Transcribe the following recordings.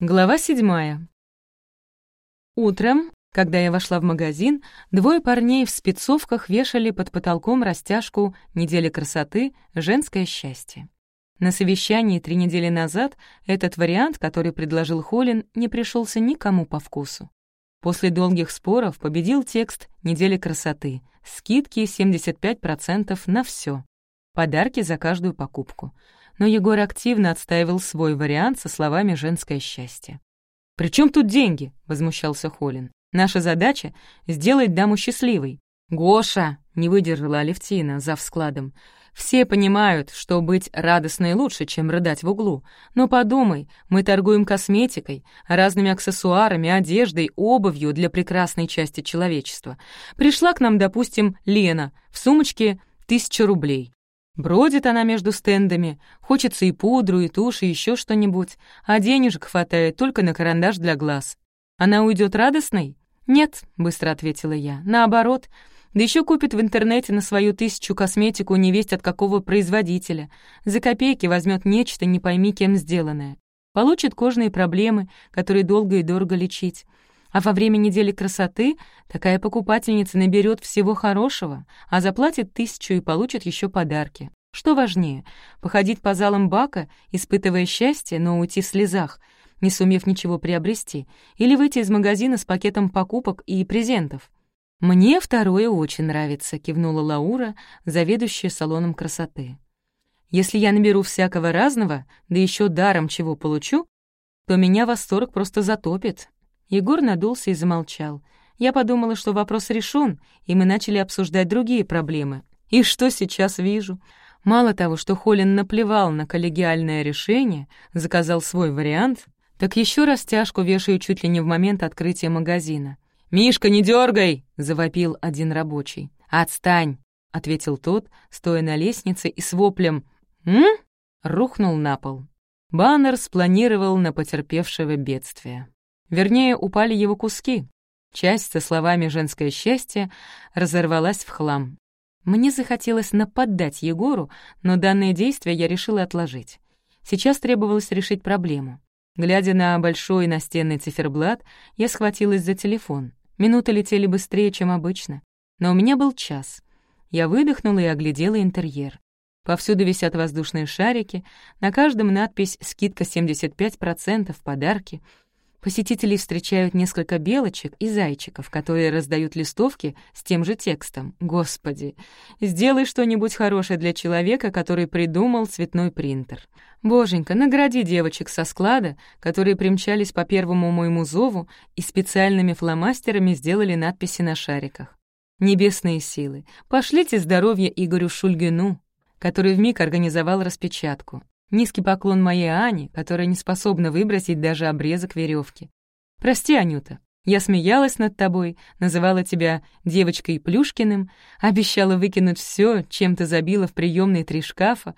Глава седьмая. Утром, когда я вошла в магазин, двое парней в спецовках вешали под потолком растяжку «Недели красоты. Женское счастье». На совещании три недели назад этот вариант, который предложил Холлин, не пришелся никому по вкусу. После долгих споров победил текст «Недели красоты». Скидки 75% на все. Подарки за каждую покупку но Егор активно отстаивал свой вариант со словами «женское счастье». «При чем тут деньги?» — возмущался Холин. «Наша задача — сделать даму счастливой». «Гоша!» — не выдержала Алевтина, зав складом. «Все понимают, что быть радостной лучше, чем рыдать в углу. Но подумай, мы торгуем косметикой, разными аксессуарами, одеждой, обувью для прекрасной части человечества. Пришла к нам, допустим, Лена, в сумочке тысяча рублей. Бродит она между стендами, хочется и пудру, и тушь, и еще что-нибудь, а денежек хватает только на карандаш для глаз. Она уйдет радостной? Нет, быстро ответила я. Наоборот, да еще купит в интернете на свою тысячу косметику невесть от какого производителя. За копейки возьмет нечто, не пойми кем сделанное. Получит кожные проблемы, которые долго и дорого лечить. А во время недели красоты такая покупательница наберет всего хорошего, а заплатит тысячу и получит еще подарки. Что важнее, походить по залам бака, испытывая счастье, но уйти в слезах, не сумев ничего приобрести, или выйти из магазина с пакетом покупок и презентов? «Мне второе очень нравится», — кивнула Лаура, заведующая салоном красоты. «Если я наберу всякого разного, да еще даром чего получу, то меня восторг просто затопит, Егор надулся и замолчал. Я подумала, что вопрос решен, и мы начали обсуждать другие проблемы. И что сейчас вижу? Мало того, что Холин наплевал на коллегиальное решение, заказал свой вариант, так еще раз тяжку вешаю чуть ли не в момент открытия магазина. «Мишка, не дергай! завопил один рабочий. «Отстань!» — ответил тот, стоя на лестнице и с воплем «М?» рухнул на пол. Баннер спланировал на потерпевшего бедствие. Вернее, упали его куски. Часть со словами «женское счастье» разорвалась в хлам. Мне захотелось нападать Егору, но данное действие я решила отложить. Сейчас требовалось решить проблему. Глядя на большой настенный циферблат, я схватилась за телефон. Минуты летели быстрее, чем обычно. Но у меня был час. Я выдохнула и оглядела интерьер. Повсюду висят воздушные шарики, на каждом надпись «Скидка 75%, подарки», Посетителей встречают несколько белочек и зайчиков, которые раздают листовки с тем же текстом. Господи, сделай что-нибудь хорошее для человека, который придумал цветной принтер. Боженька, награди девочек со склада, которые примчались по первому моему зову и специальными фломастерами сделали надписи на шариках. Небесные силы, пошлите здоровье Игорю Шульгину, который вмиг организовал распечатку. Низкий поклон моей Ане, которая не способна выбросить даже обрезок веревки. «Прости, Анюта, я смеялась над тобой, называла тебя девочкой Плюшкиным, обещала выкинуть все, чем ты забила в приемные три шкафа.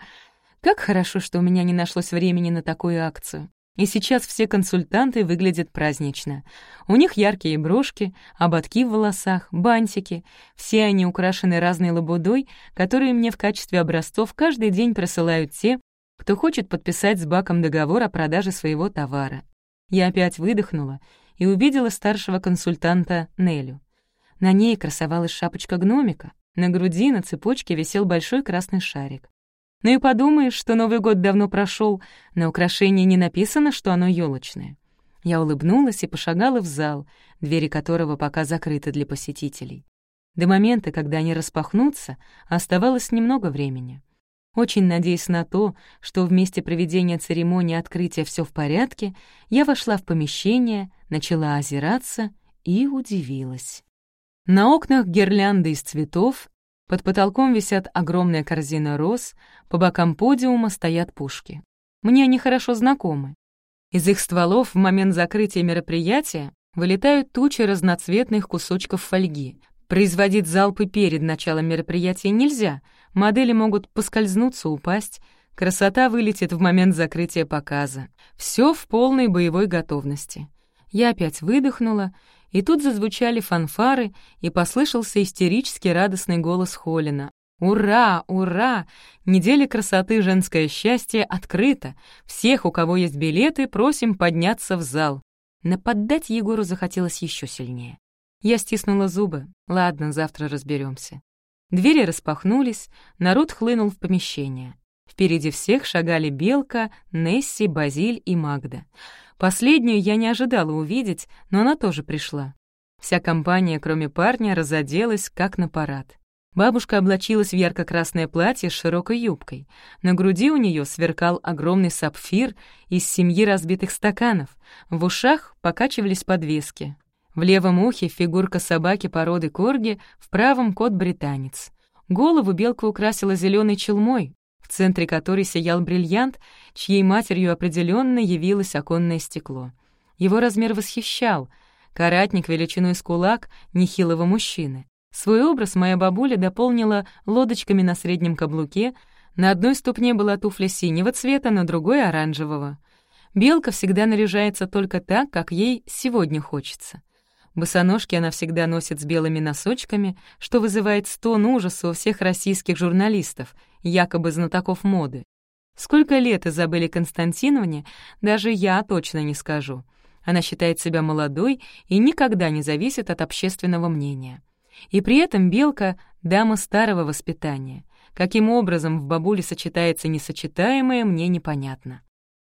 Как хорошо, что у меня не нашлось времени на такую акцию. И сейчас все консультанты выглядят празднично. У них яркие брошки, ободки в волосах, бантики. Все они украшены разной лабудой, которую мне в качестве образцов каждый день присылают те, кто хочет подписать с Баком договор о продаже своего товара. Я опять выдохнула и увидела старшего консультанта Нелю. На ней красовалась шапочка гномика, на груди на цепочке висел большой красный шарик. Ну и подумаешь, что Новый год давно прошел, на украшении не написано, что оно елочное. Я улыбнулась и пошагала в зал, двери которого пока закрыты для посетителей. До момента, когда они распахнутся, оставалось немного времени. Очень надеясь на то, что в месте проведения церемонии открытия все в порядке, я вошла в помещение, начала озираться и удивилась. На окнах гирлянды из цветов, под потолком висят огромная корзина роз, по бокам подиума стоят пушки. Мне они хорошо знакомы. Из их стволов в момент закрытия мероприятия вылетают тучи разноцветных кусочков фольги. Производить залпы перед началом мероприятия нельзя — Модели могут поскользнуться, упасть. Красота вылетит в момент закрытия показа. Все в полной боевой готовности. Я опять выдохнула, и тут зазвучали фанфары, и послышался истерически радостный голос Холина. Ура, ура! Неделя красоты «Женское счастье» открыта. Всех, у кого есть билеты, просим подняться в зал. Наподдать Егору захотелось еще сильнее. Я стиснула зубы. Ладно, завтра разберемся. Двери распахнулись, народ хлынул в помещение. Впереди всех шагали Белка, Несси, Базиль и Магда. Последнюю я не ожидала увидеть, но она тоже пришла. Вся компания, кроме парня, разоделась, как на парад. Бабушка облачилась в ярко-красное платье с широкой юбкой. На груди у нее сверкал огромный сапфир из семьи разбитых стаканов. В ушах покачивались подвески. В левом ухе фигурка собаки породы корги, в правом — кот-британец. Голову белка украсила зеленой челмой, в центре которой сиял бриллиант, чьей матерью определенно явилось оконное стекло. Его размер восхищал. Каратник величиной с кулак нехилого мужчины. Свой образ моя бабуля дополнила лодочками на среднем каблуке, на одной ступне была туфля синего цвета, на другой — оранжевого. Белка всегда наряжается только так, как ей сегодня хочется. Босоножки она всегда носит с белыми носочками, что вызывает стон ужаса у всех российских журналистов, якобы знатоков моды. Сколько лет Изабелле Константиновне, даже я точно не скажу. Она считает себя молодой и никогда не зависит от общественного мнения. И при этом Белка — дама старого воспитания. Каким образом в бабуле сочетается несочетаемое, мне непонятно.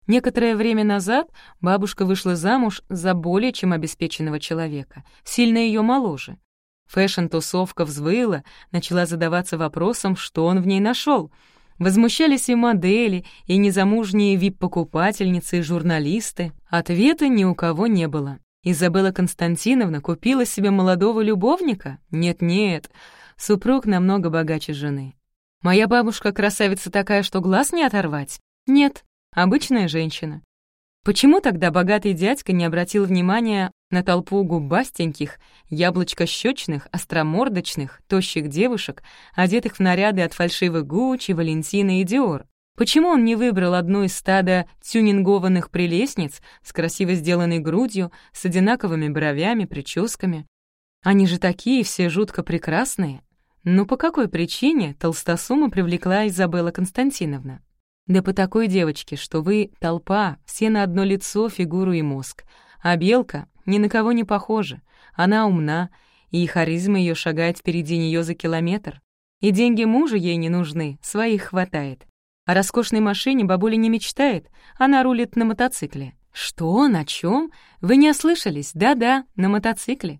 Некоторое время назад бабушка вышла замуж за более чем обеспеченного человека, сильно ее моложе. Фэшн-тусовка взвыла, начала задаваться вопросом, что он в ней нашел. Возмущались и модели, и незамужние вип-покупательницы, и журналисты. Ответа ни у кого не было. Изабелла Константиновна купила себе молодого любовника? Нет-нет, супруг намного богаче жены. Моя бабушка красавица такая, что глаз не оторвать? Нет, обычная женщина. Почему тогда богатый дядька не обратил внимания на толпу губастеньких, яблочко-щечных, остромордочных, тощих девушек, одетых в наряды от фальшивых Гуччи, Валентина и Диор? Почему он не выбрал одну из стада тюнингованных прелестниц с красиво сделанной грудью, с одинаковыми бровями, прическами? Они же такие все жутко прекрасные. Но по какой причине толстосума привлекла Изабелла Константиновна? Да по такой девочке, что вы — толпа, все на одно лицо, фигуру и мозг. А Белка ни на кого не похожа. Она умна, и харизма ее шагает впереди нее за километр. И деньги мужа ей не нужны, своих хватает. О роскошной машине бабуля не мечтает, она рулит на мотоцикле. Что, на чем? Вы не ослышались? Да-да, на мотоцикле.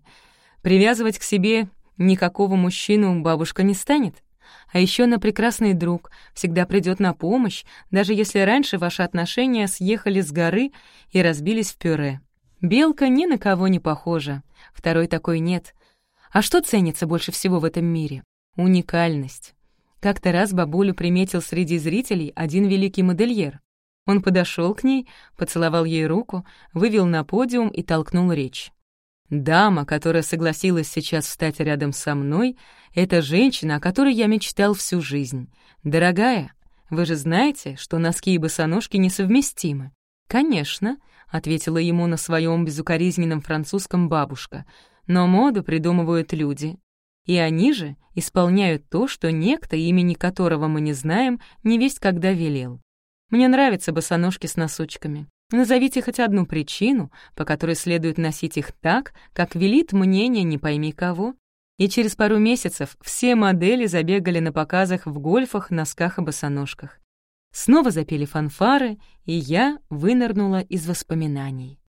Привязывать к себе никакого мужчину бабушка не станет. А еще она прекрасный друг, всегда придет на помощь, даже если раньше ваши отношения съехали с горы и разбились в пюре. Белка ни на кого не похожа, второй такой нет. А что ценится больше всего в этом мире? Уникальность. Как-то раз бабулю приметил среди зрителей один великий модельер. Он подошел к ней, поцеловал ей руку, вывел на подиум и толкнул речь. «Дама, которая согласилась сейчас встать рядом со мной, это женщина, о которой я мечтал всю жизнь. Дорогая, вы же знаете, что носки и босоножки несовместимы?» «Конечно», — ответила ему на своем безукоризненном французском бабушка, «но моду придумывают люди, и они же исполняют то, что некто, имени которого мы не знаем, не весть когда велел. Мне нравятся босоножки с носочками. Назовите хоть одну причину, по которой следует носить их так, как велит мнение не пойми кого. И через пару месяцев все модели забегали на показах в гольфах, носках и босоножках. Снова запели фанфары, и я вынырнула из воспоминаний.